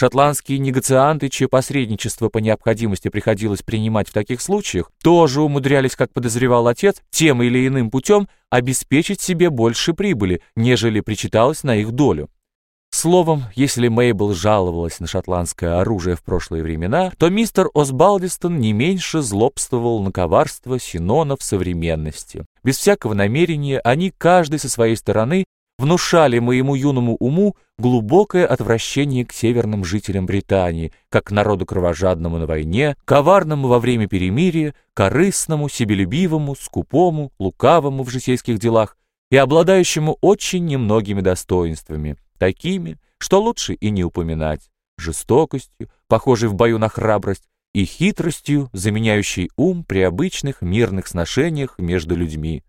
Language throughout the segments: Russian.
Шотландские негацианты, чье посредничество по необходимости приходилось принимать в таких случаях, тоже умудрялись, как подозревал отец, тем или иным путем обеспечить себе больше прибыли, нежели причиталось на их долю. Словом, если Мейбл жаловалась на шотландское оружие в прошлые времена, то мистер Осбалдистон не меньше злобствовал на коварство синонов современности. Без всякого намерения они, каждый со своей стороны, внушали моему юному уму глубокое отвращение к северным жителям Британии, как к народу кровожадному на войне, коварному во время перемирия, корыстному, себелюбивому, скупому, лукавому в житейских делах и обладающему очень немногими достоинствами, такими, что лучше и не упоминать, жестокостью, похожей в бою на храбрость, и хитростью, заменяющей ум при обычных мирных сношениях между людьми.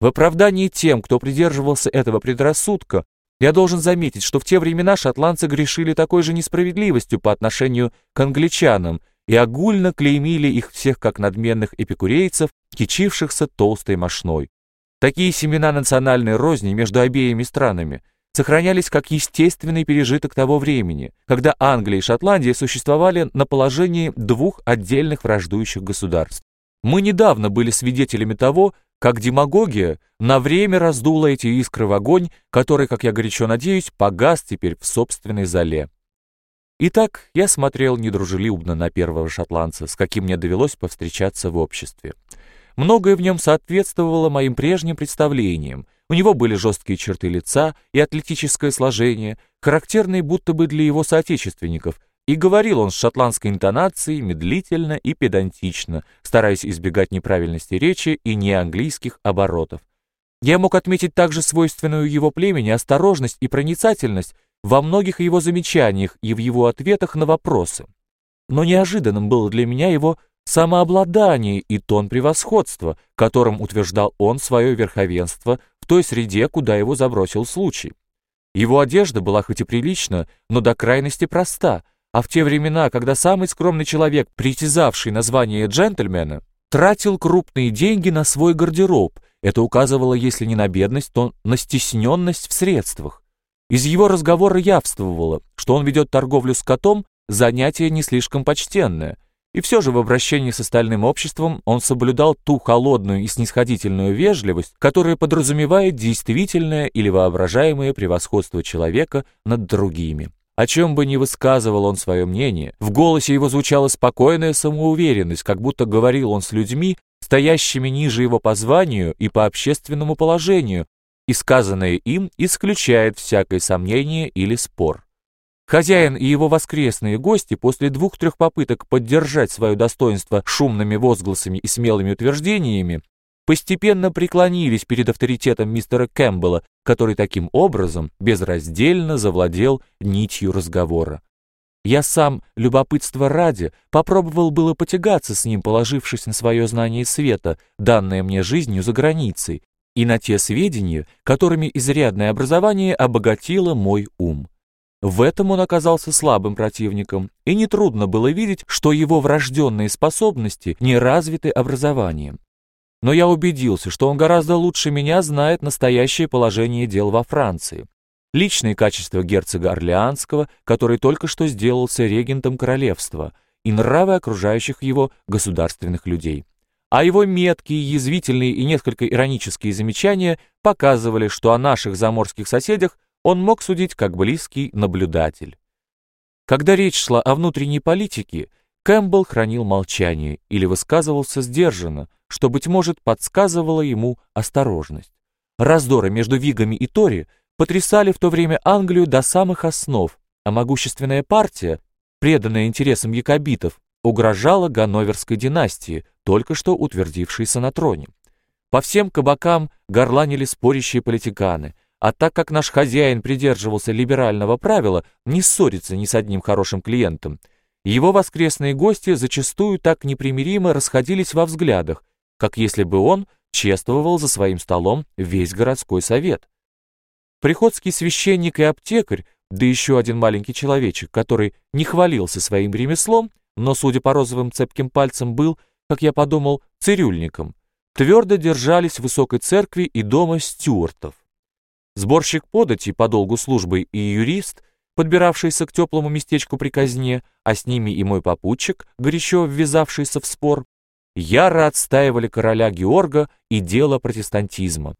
В оправдании тем, кто придерживался этого предрассудка, я должен заметить, что в те времена шотландцы грешили такой же несправедливостью по отношению к англичанам и огульно клеймили их всех как надменных эпикурейцев, кичившихся толстой мошной. Такие семена национальной розни между обеими странами сохранялись как естественный пережиток того времени, когда Англия и Шотландия существовали на положении двух отдельных враждующих государств. Мы недавно были свидетелями того, как демагогия на время раздула эти искры в огонь, который, как я горячо надеюсь, погас теперь в собственной зале. Итак, я смотрел недружелюбно на первого шотландца, с каким мне довелось повстречаться в обществе. Многое в нем соответствовало моим прежним представлениям. У него были жесткие черты лица и атлетическое сложение, характерные будто бы для его соотечественников, и говорил он с шотландской интонацией медлительно и педантично, стараясь избегать неправильности речи и неанглийских оборотов. Я мог отметить также свойственную его племени осторожность и проницательность во многих его замечаниях и в его ответах на вопросы. Но неожиданным было для меня его самообладание и тон превосходства, которым утверждал он свое верховенство в той среде, куда его забросил случай. Его одежда была хоть и прилична, но до крайности проста — а в те времена, когда самый скромный человек, притязавший на звание джентльмена, тратил крупные деньги на свой гардероб, это указывало, если не на бедность, то на стесненность в средствах. Из его разговора явствовало, что он ведет торговлю с котом, занятие не слишком почтенное, и все же в обращении с остальным обществом он соблюдал ту холодную и снисходительную вежливость, которая подразумевает действительное или воображаемое превосходство человека над другими. О чем бы ни высказывал он свое мнение, в голосе его звучала спокойная самоуверенность, как будто говорил он с людьми, стоящими ниже его по званию и по общественному положению, и сказанное им исключает всякое сомнение или спор. Хозяин и его воскресные гости после двух-трех попыток поддержать свое достоинство шумными возгласами и смелыми утверждениями постепенно преклонились перед авторитетом мистера Кэмпбелла, который таким образом безраздельно завладел нитью разговора. Я сам, любопытство ради, попробовал было потягаться с ним, положившись на свое знание света, данное мне жизнью за границей, и на те сведения, которыми изрядное образование обогатило мой ум. В этом он оказался слабым противником, и нетрудно было видеть, что его врожденные способности не развиты образованием но я убедился, что он гораздо лучше меня знает настоящее положение дел во Франции. Личные качества герцога Орлеанского, который только что сделался регентом королевства, и нравы окружающих его государственных людей. А его меткие, язвительные и несколько иронические замечания показывали, что о наших заморских соседях он мог судить как близкий наблюдатель. Когда речь шла о внутренней политике, Кэмпбелл хранил молчание или высказывался сдержанно, что, быть может, подсказывало ему осторожность. Раздоры между Вигами и Тори потрясали в то время Англию до самых основ, а могущественная партия, преданная интересам якобитов, угрожала Ганноверской династии, только что утвердившейся на троне. По всем кабакам горланили спорящие политиканы, а так как наш хозяин придерживался либерального правила не ссориться ни с одним хорошим клиентом, его воскресные гости зачастую так непримиримо расходились во взглядах, как если бы он чествовал за своим столом весь городской совет. Приходский священник и аптекарь, да еще один маленький человечек, который не хвалился своим ремеслом, но, судя по розовым цепким пальцам, был, как я подумал, цирюльником, твердо держались в высокой церкви и дома стюартов. Сборщик подати по долгу службы и юрист подбиравшиеся к теплому местечку при казне, а с ними и мой попутчик, горячо ввязавшийся в спор, яро отстаивали короля Георга и дело протестантизма.